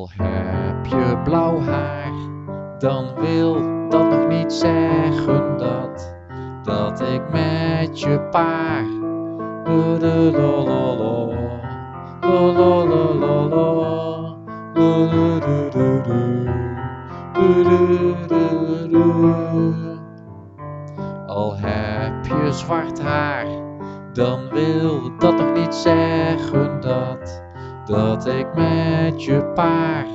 Al heb je blauw haar, dan wil dat nog niet zeggen dat, dat ik met je paar. Al heb je zwart haar, dan wil dat nog niet zeggen dat dat ik met je paar.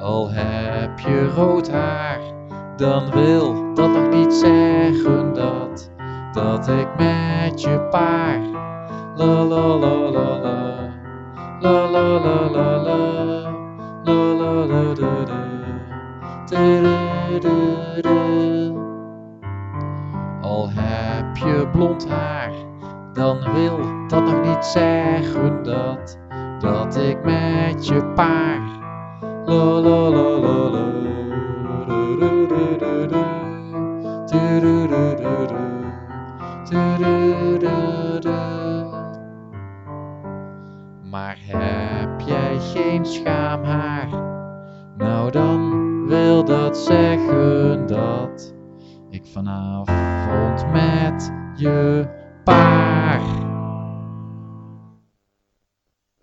Al heb je rood haar, dan wil dat nog niet zeggen dat, dat ik met je paar. La Al heb je blond haar, dan wil dat nog niet zeggen dat, dat ik met je paar. La Maar heb jij geen schaamhaar? Nou dan wil dat zeggen dat ik vanavond met je.